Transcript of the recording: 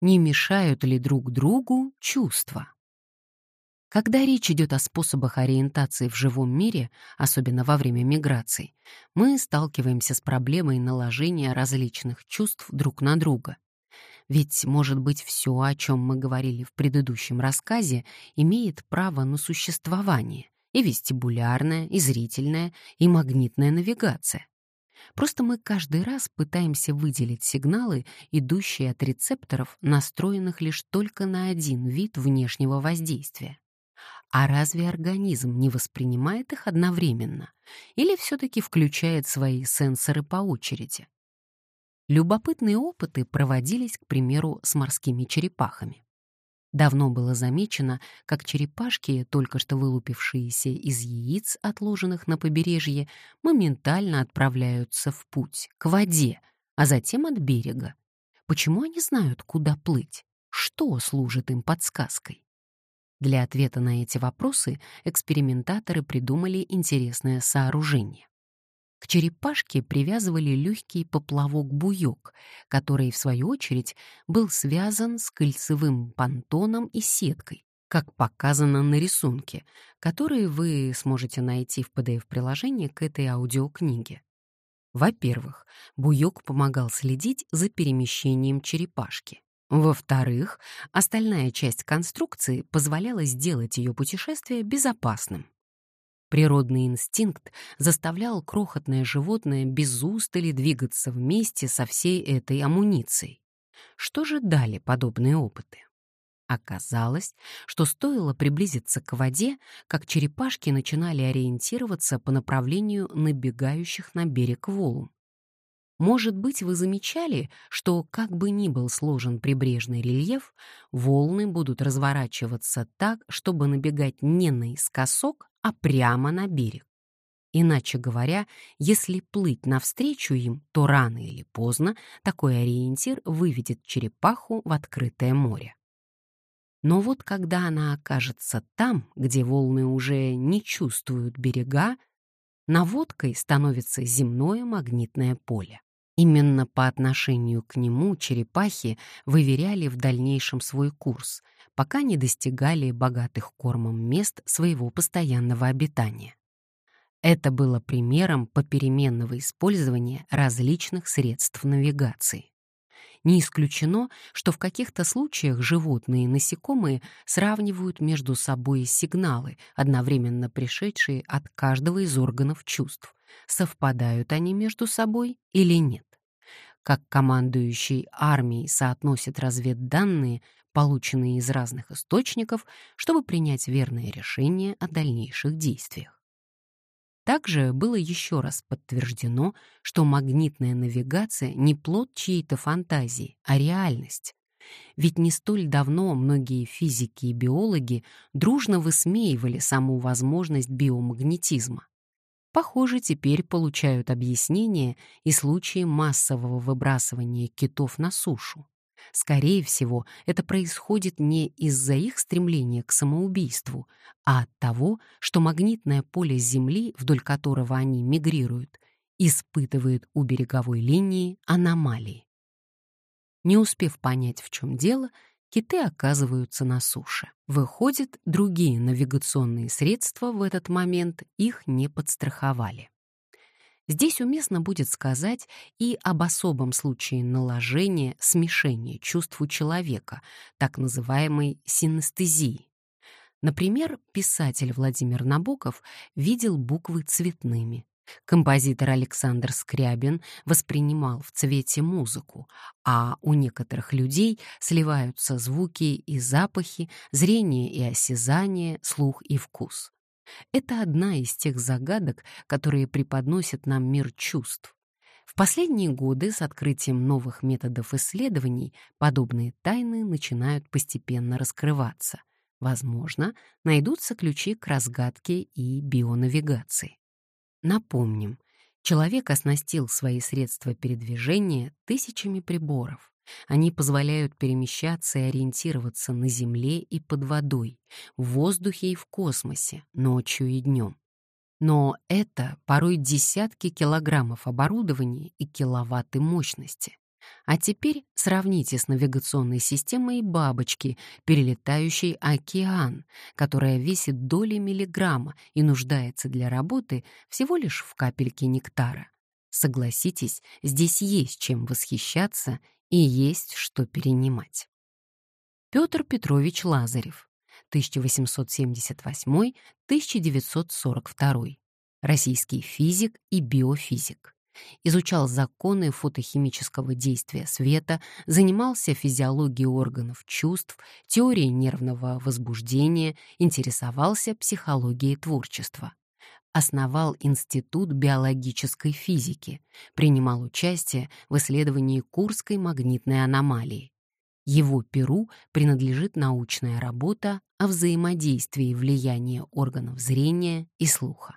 Не мешают ли друг другу чувства? Когда речь идет о способах ориентации в живом мире, особенно во время миграций, мы сталкиваемся с проблемой наложения различных чувств друг на друга. Ведь, может быть, все, о чем мы говорили в предыдущем рассказе, имеет право на существование, и вестибулярная, и зрительная, и магнитная навигация. Просто мы каждый раз пытаемся выделить сигналы, идущие от рецепторов, настроенных лишь только на один вид внешнего воздействия. А разве организм не воспринимает их одновременно? Или все-таки включает свои сенсоры по очереди? Любопытные опыты проводились, к примеру, с морскими черепахами. Давно было замечено, как черепашки, только что вылупившиеся из яиц, отложенных на побережье, моментально отправляются в путь, к воде, а затем от берега. Почему они знают, куда плыть? Что служит им подсказкой? Для ответа на эти вопросы экспериментаторы придумали интересное сооружение. К черепашке привязывали легкий поплавок-буёк, который, в свою очередь, был связан с кольцевым понтоном и сеткой, как показано на рисунке, которые вы сможете найти в PDF-приложении к этой аудиокниге. Во-первых, буёк помогал следить за перемещением черепашки. Во-вторых, остальная часть конструкции позволяла сделать ее путешествие безопасным. Природный инстинкт заставлял крохотное животное без устали двигаться вместе со всей этой амуницией. Что же дали подобные опыты? Оказалось, что стоило приблизиться к воде, как черепашки начинали ориентироваться по направлению набегающих на берег волн. Может быть, вы замечали, что, как бы ни был сложен прибрежный рельеф, волны будут разворачиваться так, чтобы набегать не наискосок, а прямо на берег. Иначе говоря, если плыть навстречу им, то рано или поздно такой ориентир выведет черепаху в открытое море. Но вот когда она окажется там, где волны уже не чувствуют берега, наводкой становится земное магнитное поле. Именно по отношению к нему черепахи выверяли в дальнейшем свой курс, пока не достигали богатых кормом мест своего постоянного обитания. Это было примером попеременного использования различных средств навигации. Не исключено, что в каких-то случаях животные и насекомые сравнивают между собой сигналы, одновременно пришедшие от каждого из органов чувств. Совпадают они между собой или нет? Как командующий армией соотносит разведданные, полученные из разных источников, чтобы принять верное решение о дальнейших действиях. Также было еще раз подтверждено, что магнитная навигация не плод чьей-то фантазии, а реальность. Ведь не столь давно многие физики и биологи дружно высмеивали саму возможность биомагнетизма. Похоже, теперь получают объяснение и случаи массового выбрасывания китов на сушу. Скорее всего, это происходит не из-за их стремления к самоубийству, а от того, что магнитное поле Земли, вдоль которого они мигрируют, испытывает у береговой линии аномалии. Не успев понять, в чем дело, киты оказываются на суше. Выходит, другие навигационные средства в этот момент их не подстраховали. Здесь уместно будет сказать и об особом случае наложения, смешения чувств у человека, так называемой синестезии. Например, писатель Владимир Набоков видел буквы цветными, Композитор Александр Скрябин воспринимал в цвете музыку, а у некоторых людей сливаются звуки и запахи, зрение и осязание, слух и вкус. Это одна из тех загадок, которые преподносят нам мир чувств. В последние годы с открытием новых методов исследований подобные тайны начинают постепенно раскрываться. Возможно, найдутся ключи к разгадке и бионавигации. Напомним, человек оснастил свои средства передвижения тысячами приборов. Они позволяют перемещаться и ориентироваться на Земле и под водой, в воздухе и в космосе, ночью и днем. Но это порой десятки килограммов оборудования и киловатты мощности. А теперь сравните с навигационной системой бабочки, перелетающей океан, которая весит доли миллиграмма и нуждается для работы всего лишь в капельке нектара. Согласитесь, здесь есть чем восхищаться и есть что перенимать. Петр Петрович Лазарев, 1878-1942, российский физик и биофизик изучал законы фотохимического действия света, занимался физиологией органов чувств, теорией нервного возбуждения, интересовался психологией творчества. Основал Институт биологической физики, принимал участие в исследовании Курской магнитной аномалии. Его перу принадлежит научная работа о взаимодействии влияния органов зрения и слуха.